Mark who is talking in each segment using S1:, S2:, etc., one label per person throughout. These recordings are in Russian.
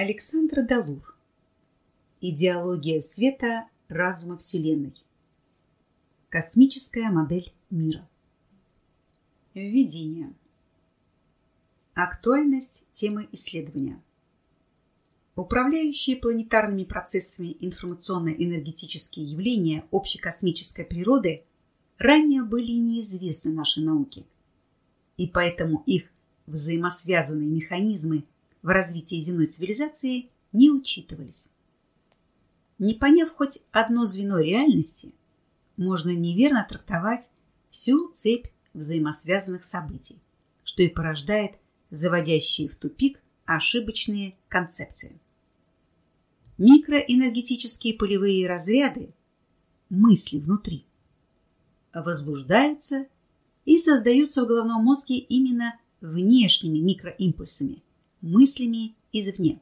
S1: Александр Далур. Идеология света разума Вселенной. Космическая модель мира. Введение. Актуальность темы исследования. Управляющие планетарными процессами информационно-энергетические явления общекосмической природы ранее были неизвестны нашей науке, и поэтому их взаимосвязанные механизмы в развитии земной цивилизации не учитывались. Не поняв хоть одно звено реальности, можно неверно трактовать всю цепь взаимосвязанных событий, что и порождает заводящие в тупик ошибочные концепции. Микроэнергетические полевые разряды, мысли внутри, возбуждаются и создаются в головном мозге именно внешними микроимпульсами, мыслями извне,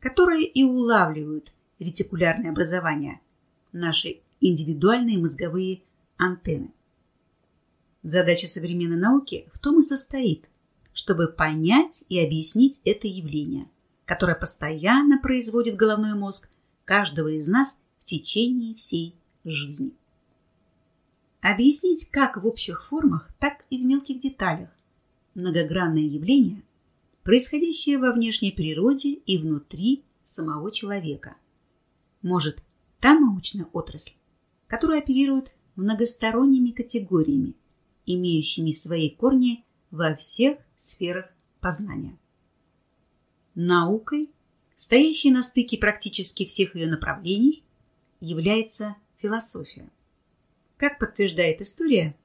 S1: которые и улавливают ретикулярное образование, наши индивидуальные мозговые антенны. Задача современной науки в том и состоит, чтобы понять и объяснить это явление, которое постоянно производит головной мозг каждого из нас в течение всей жизни. Объяснить как в общих формах, так и в мелких деталях многогранное явление, происходящее во внешней природе и внутри самого человека. Может та научная отрасль, которая оперирует многосторонними категориями, имеющими свои корни во всех сферах познания. Наукой, стоящей на стыке практически всех ее направлений, является философия. Как подтверждает история,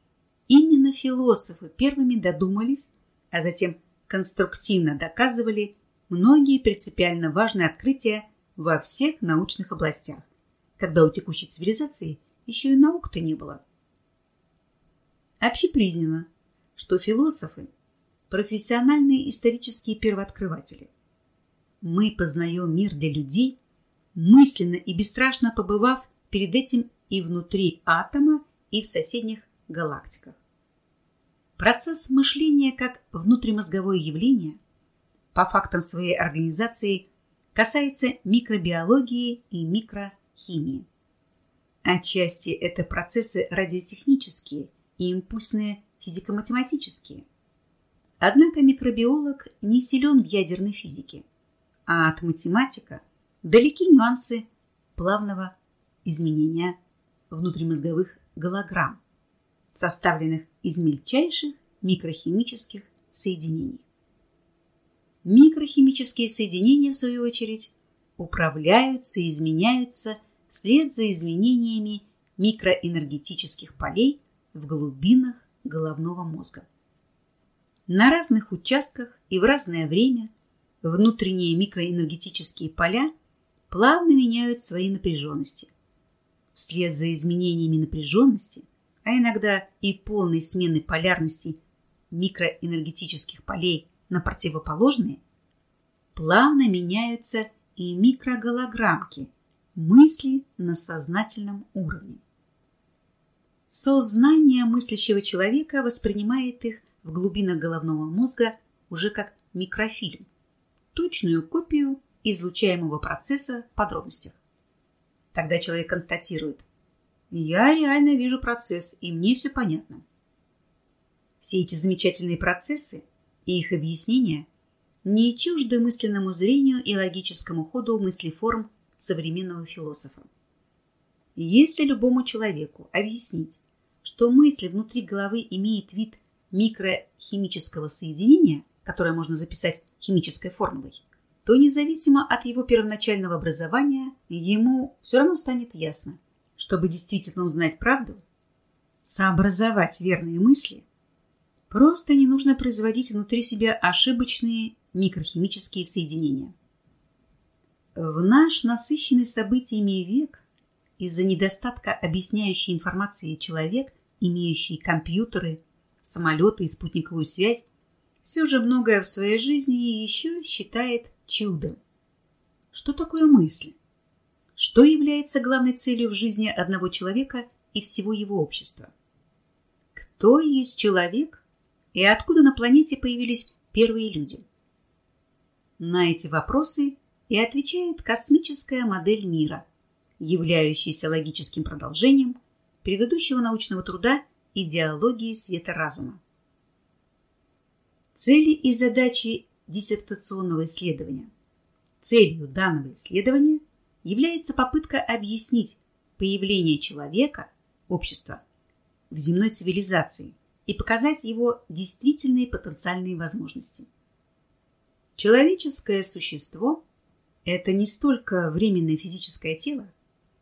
S1: именно философы первыми додумались, а затем конструктивно доказывали многие принципиально важные открытия во всех научных областях, когда у текущей цивилизации еще и наук-то не было. Общепризнано, что философы – профессиональные исторические первооткрыватели. Мы познаем мир для людей, мысленно и бесстрашно побывав перед этим и внутри атома, и в соседних галактиках. Процесс мышления как внутримозговое явление по фактам своей организации касается микробиологии и микрохимии. Отчасти это процессы радиотехнические и импульсные физико-математические. Однако микробиолог не силен в ядерной физике, а от математика далеки нюансы плавного изменения внутримозговых голограмм, составленных из мельчайших микрохимических соединений. Микрохимические соединения, в свою очередь, управляются и изменяются вслед за изменениями микроэнергетических полей в глубинах головного мозга. На разных участках и в разное время внутренние микроэнергетические поля плавно меняют свои напряженности, Вслед за изменениями напряженности, а иногда и полной смены полярности микроэнергетических полей на противоположные, плавно меняются и микроголограммки, мысли на сознательном уровне. Сознание мыслящего человека воспринимает их в глубинах головного мозга уже как микрофильм, точную копию излучаемого процесса в подробностях. Тогда человек констатирует. Я реально вижу процесс, и мне все понятно. Все эти замечательные процессы и их объяснения не чужды мысленному зрению и логическому ходу мыслеформ современного философа. Если любому человеку объяснить, что мысль внутри головы имеет вид микрохимического соединения, которое можно записать химической формулой, то независимо от его первоначального образования, ему все равно станет ясно, чтобы действительно узнать правду, сообразовать верные мысли, просто не нужно производить внутри себя ошибочные микрохимические соединения. В наш насыщенный событиями век из-за недостатка объясняющей информации человек, имеющий компьютеры, самолеты и спутниковую связь, все же многое в своей жизни еще считает чудом. Что такое мысль? Что является главной целью в жизни одного человека и всего его общества? Кто есть человек и откуда на планете появились первые люди? На эти вопросы и отвечает космическая модель мира, являющаяся логическим продолжением предыдущего научного труда идеологии света разума. Цели и задачи диссертационного исследования. Целью данного исследования является попытка объяснить появление человека, общества, в земной цивилизации и показать его действительные потенциальные возможности. Человеческое существо – это не столько временное физическое тело,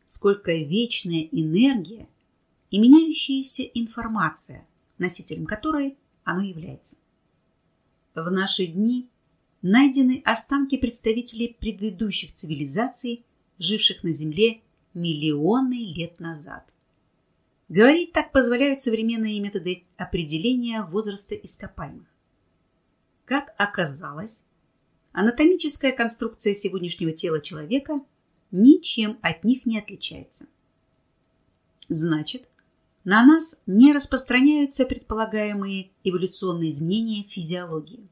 S1: сколько вечная энергия и меняющаяся информация, носителем которой оно является. В наши дни найдены останки представителей предыдущих цивилизаций, живших на Земле миллионы лет назад. Говорить так позволяют современные методы определения возраста ископаемых. Как оказалось, анатомическая конструкция сегодняшнего тела человека ничем от них не отличается. Значит, на нас не распространяются предполагаемые эволюционные изменения физиологии.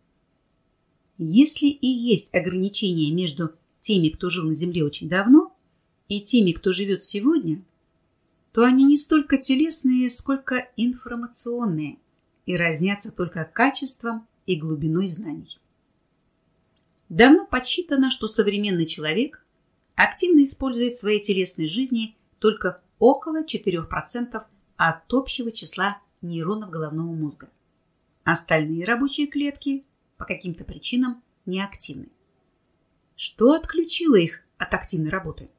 S1: Если и есть ограничения между теми, кто жил на Земле очень давно, и теми, кто живет сегодня – то они не столько телесные, сколько информационные и разнятся только качеством и глубиной знаний. Давно подсчитано, что современный человек активно использует в своей телесной жизни только около 4% от общего числа нейронов головного мозга. Остальные рабочие клетки по каким-то причинам неактивны. Что отключило их от активной работы?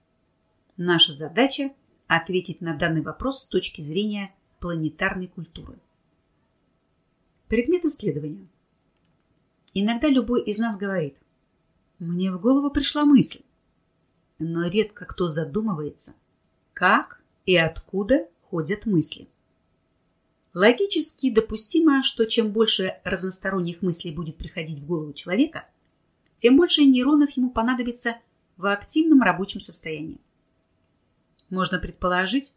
S1: Наша задача ответить на данный вопрос с точки зрения планетарной культуры. Предмет исследования. Иногда любой из нас говорит, мне в голову пришла мысль, но редко кто задумывается, как и откуда ходят мысли. Логически допустимо, что чем больше разносторонних мыслей будет приходить в голову человека, тем больше нейронов ему понадобится в активном рабочем состоянии. Можно предположить,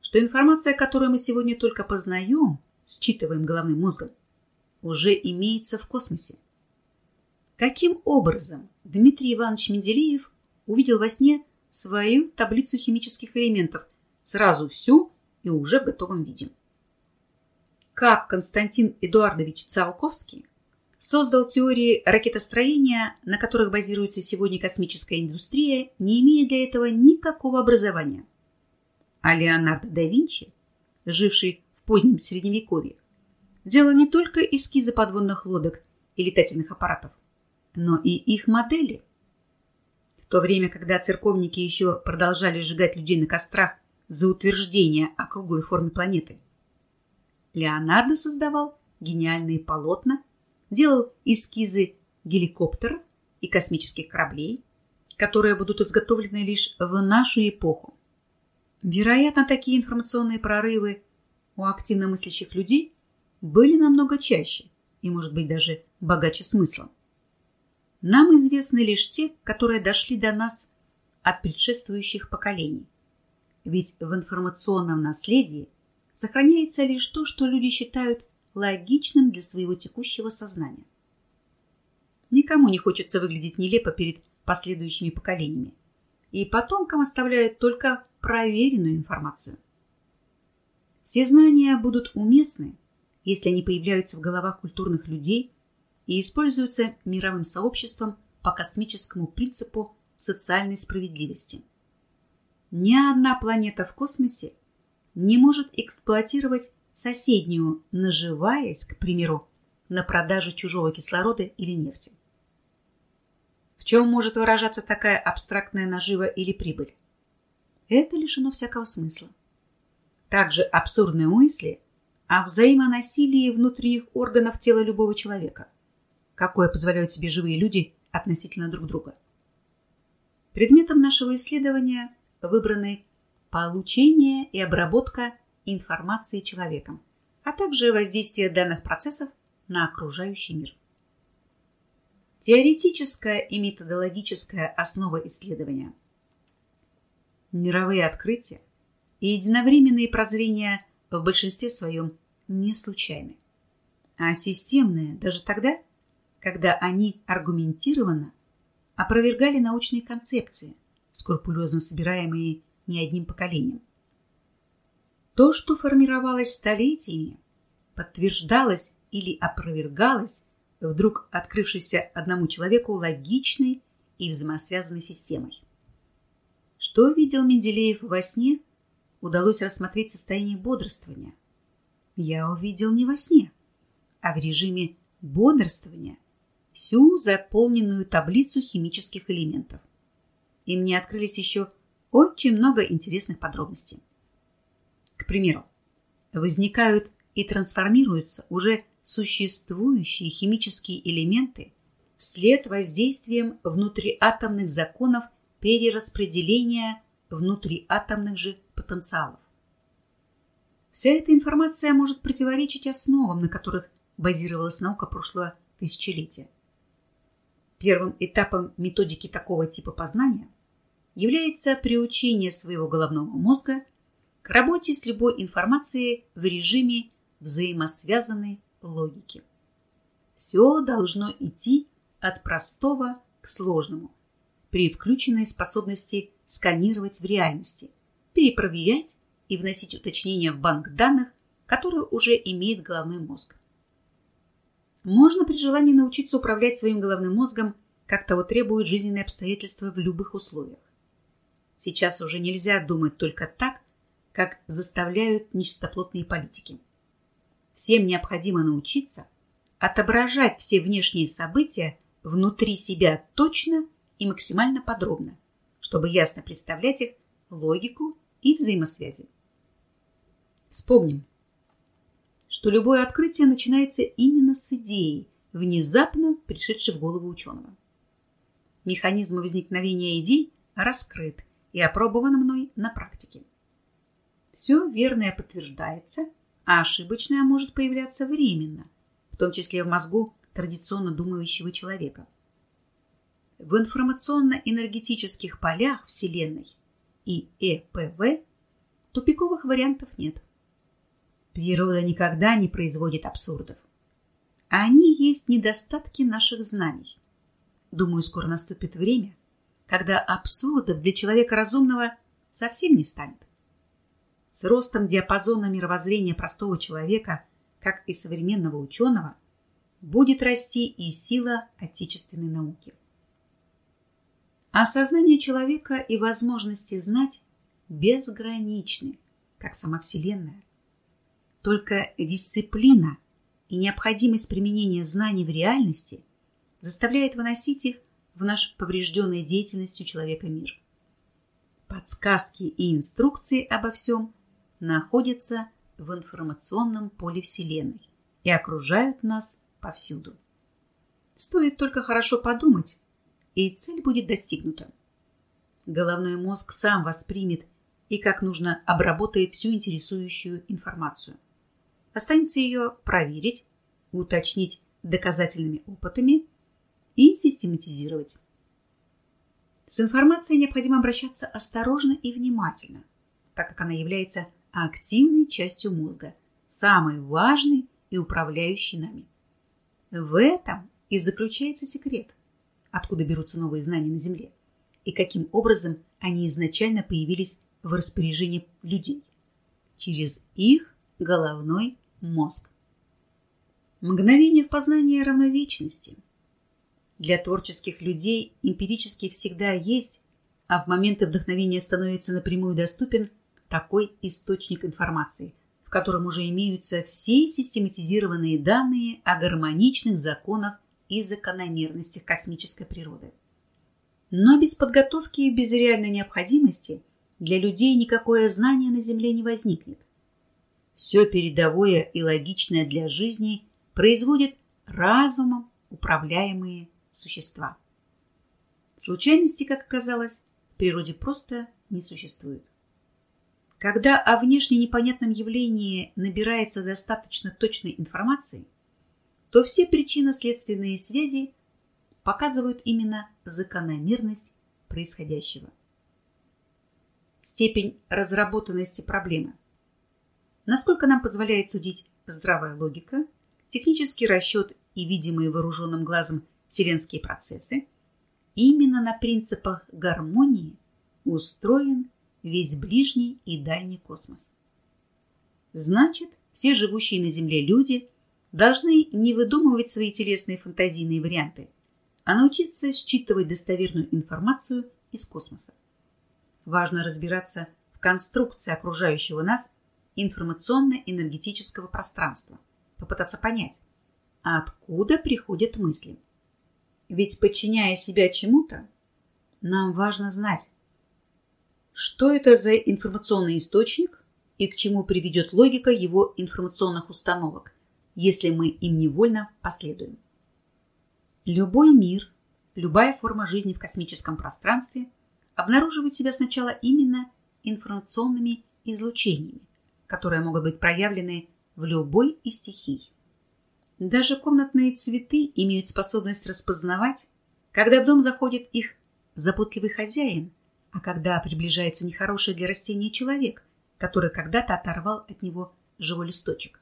S1: что информация, которую мы сегодня только познаем, считываем головным мозгом, уже имеется в космосе. Каким образом Дмитрий Иванович Менделеев увидел во сне свою таблицу химических элементов, сразу всю и уже в готовом виде? Как Константин Эдуардович Циолковский создал теории ракетостроения, на которых базируется сегодня космическая индустрия, не имея для этого никакого образования – а Леонардо да Винчи, живший в позднем Средневековье, делал не только эскизы подводных лодок и летательных аппаратов, но и их модели. В то время, когда церковники еще продолжали сжигать людей на кострах за утверждение о круглой форме планеты, Леонардо создавал гениальные полотна, делал эскизы геликоптеров и космических кораблей, которые будут изготовлены лишь в нашу эпоху. Вероятно, такие информационные прорывы у активно мыслящих людей были намного чаще и, может быть, даже богаче смыслом. Нам известны лишь те, которые дошли до нас от предшествующих поколений. Ведь в информационном наследии сохраняется лишь то, что люди считают логичным для своего текущего сознания. Никому не хочется выглядеть нелепо перед последующими поколениями. И потомкам оставляют только проверенную информацию. Все знания будут уместны, если они появляются в головах культурных людей и используются мировым сообществом по космическому принципу социальной справедливости. Ни одна планета в космосе не может эксплуатировать соседнюю, наживаясь, к примеру, на продаже чужого кислорода или нефти. В чем может выражаться такая абстрактная нажива или прибыль? это лишено всякого смысла. Также абсурдные мысли о взаимонасилии внутренних органов тела любого человека, какое позволяют себе живые люди относительно друг друга. Предметом нашего исследования выбраны получение и обработка информации человеком, а также воздействие данных процессов на окружающий мир. Теоретическая и методологическая основа исследования – мировые открытия и единовременные прозрения в большинстве своем не случайны, а системные даже тогда, когда они аргументированно опровергали научные концепции, скрупулезно собираемые не одним поколением. То, что формировалось столетиями, подтверждалось или опровергалось вдруг открывшейся одному человеку логичной и взаимосвязанной системой. Что видел Менделеев во сне, удалось рассмотреть состояние бодрствования. Я увидел не во сне, а в режиме бодрствования всю заполненную таблицу химических элементов. И мне открылись еще очень много интересных подробностей. К примеру, возникают и трансформируются уже существующие химические элементы вслед воздействием внутриатомных законов перераспределения внутриатомных же потенциалов. Вся эта информация может противоречить основам, на которых базировалась наука прошлого тысячелетия. Первым этапом методики такого типа познания является приучение своего головного мозга к работе с любой информацией в режиме взаимосвязанной логики. Все должно идти от простого к сложному, при включенной способности сканировать в реальности, перепроверять и вносить уточнения в банк данных, который уже имеет головной мозг. Можно при желании научиться управлять своим головным мозгом, как того требуют жизненные обстоятельства в любых условиях. Сейчас уже нельзя думать только так, как заставляют нечистоплотные политики. Всем необходимо научиться отображать все внешние события внутри себя точно и максимально подробно, чтобы ясно представлять их логику и взаимосвязи. Вспомним, что любое открытие начинается именно с идеи, внезапно пришедшей в голову ученого. Механизм возникновения идей раскрыт и опробован мной на практике. Все верное подтверждается, а ошибочное может появляться временно, в том числе в мозгу традиционно думающего человека. В информационно-энергетических полях Вселенной и ЭПВ тупиковых вариантов нет. Природа никогда не производит абсурдов. Они есть недостатки наших знаний. Думаю, скоро наступит время, когда абсурдов для человека разумного совсем не станет. С ростом диапазона мировоззрения простого человека, как и современного ученого, будет расти и сила отечественной науки. Осознание человека и возможности знать безграничны, как сама Вселенная. Только дисциплина и необходимость применения знаний в реальности заставляет выносить их в наш поврежденный деятельностью человека мир. Подсказки и инструкции обо всем находятся в информационном поле Вселенной и окружают нас повсюду. Стоит только хорошо подумать, и цель будет достигнута. Головной мозг сам воспримет и как нужно обработает всю интересующую информацию. Останется ее проверить, уточнить доказательными опытами и систематизировать. С информацией необходимо обращаться осторожно и внимательно, так как она является активной частью мозга, самой важной и управляющей нами. В этом и заключается секрет, откуда берутся новые знания на Земле и каким образом они изначально появились в распоряжении людей через их головной мозг. Мгновение в познании равно вечности. Для творческих людей эмпирически всегда есть, а в моменты вдохновения становится напрямую доступен – такой источник информации, в котором уже имеются все систематизированные данные о гармоничных законах и закономерностях космической природы. Но без подготовки и без реальной необходимости для людей никакое знание на Земле не возникнет. Все передовое и логичное для жизни производит разумом управляемые существа. Случайности, как оказалось, в природе просто не существует. Когда о внешне непонятном явлении набирается достаточно точной информации, то все причинно-следственные связи показывают именно закономерность происходящего. Степень разработанности проблемы. Насколько нам позволяет судить здравая логика, технический расчет и видимые вооруженным глазом вселенские процессы, именно на принципах гармонии устроен весь ближний и дальний космос. Значит, все живущие на Земле люди должны не выдумывать свои телесные фантазийные варианты, а научиться считывать достоверную информацию из космоса. Важно разбираться в конструкции окружающего нас информационно-энергетического пространства, попытаться понять, откуда приходят мысли. Ведь, подчиняя себя чему-то, нам важно знать, что это за информационный источник и к чему приведет логика его информационных установок, если мы им невольно последуем. Любой мир, любая форма жизни в космическом пространстве обнаруживает себя сначала именно информационными излучениями, которые могут быть проявлены в любой из стихий. Даже комнатные цветы имеют способность распознавать, когда в дом заходит их заботливый хозяин, а когда приближается нехороший для растения человек, который когда-то оторвал от него живой листочек.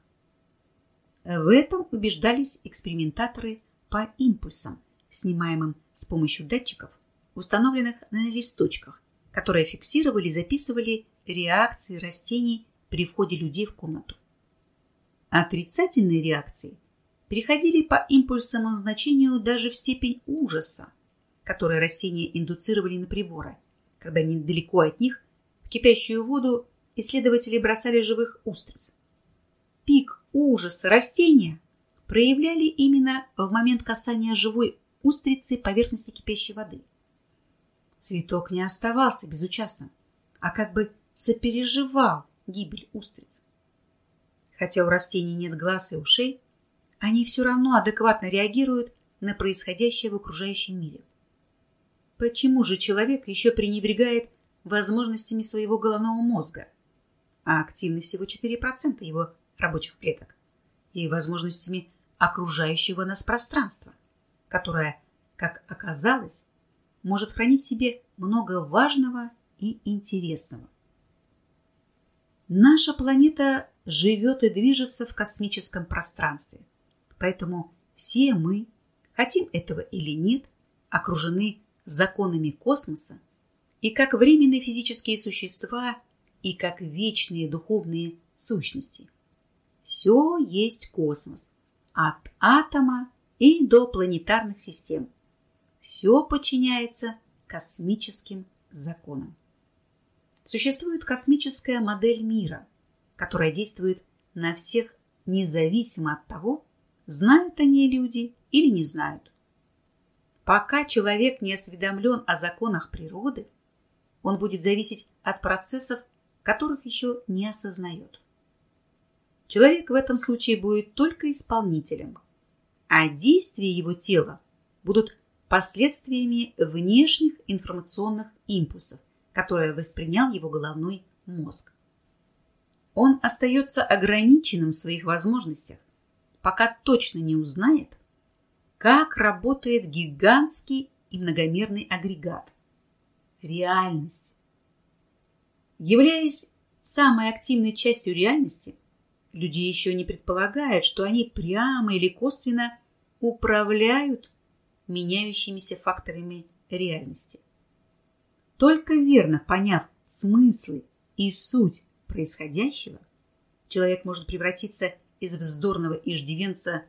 S1: В этом убеждались экспериментаторы по импульсам, снимаемым с помощью датчиков, установленных на листочках, которые фиксировали и записывали реакции растений при входе людей в комнату. Отрицательные реакции переходили по импульсовому значению даже в степень ужаса, которые растения индуцировали на приборы, когда недалеко от них в кипящую воду исследователи бросали живых устриц. Пик ужаса растения проявляли именно в момент касания живой устрицы поверхности кипящей воды. Цветок не оставался безучастным, а как бы сопереживал гибель устриц. Хотя у растений нет глаз и ушей, они все равно адекватно реагируют на происходящее в окружающем мире. Почему же человек еще пренебрегает возможностями своего головного мозга, а активны всего 4% его рабочих клеток, и возможностями окружающего нас пространства, которое, как оказалось, может хранить в себе много важного и интересного. Наша планета живет и движется в космическом пространстве, поэтому все мы, хотим этого или нет, окружены законами космоса и как временные физические существа, и как вечные духовные сущности. Все есть космос, от атома и до планетарных систем. Все подчиняется космическим законам. Существует космическая модель мира, которая действует на всех независимо от того, знают они люди или не знают. Пока человек не осведомлен о законах природы, он будет зависеть от процессов, которых еще не осознает. Человек в этом случае будет только исполнителем, а действия его тела будут последствиями внешних информационных импульсов, которое воспринял его головной мозг. Он остается ограниченным в своих возможностях, пока точно не узнает, как работает гигантский и многомерный агрегат. Реальность. Являясь самой активной частью реальности, люди еще не предполагают, что они прямо или косвенно управляют меняющимися факторами реальности. Только верно поняв смыслы и суть происходящего, человек может превратиться из вздорного иждивенца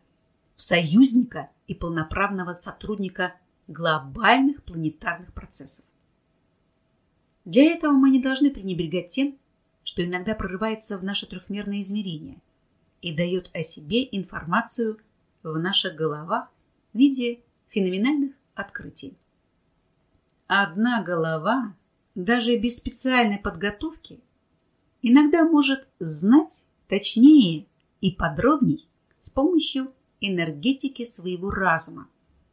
S1: союзника и полноправного сотрудника глобальных планетарных процессов. Для этого мы не должны пренебрегать тем, что иногда прорывается в наше трехмерное измерение и дает о себе информацию в наших головах в виде феноменальных открытий. Одна голова, даже без специальной подготовки, иногда может знать точнее и подробней с помощью энергетики своего разума,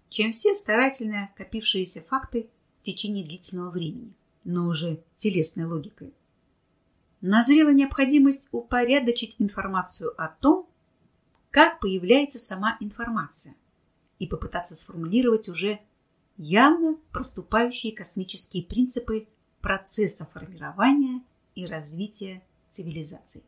S1: чем все старательно копившиеся факты в течение длительного времени, но уже телесной логикой. Назрела необходимость упорядочить информацию о том, как появляется сама информация, и попытаться сформулировать уже явно проступающие космические принципы процесса формирования и развития цивилизаций.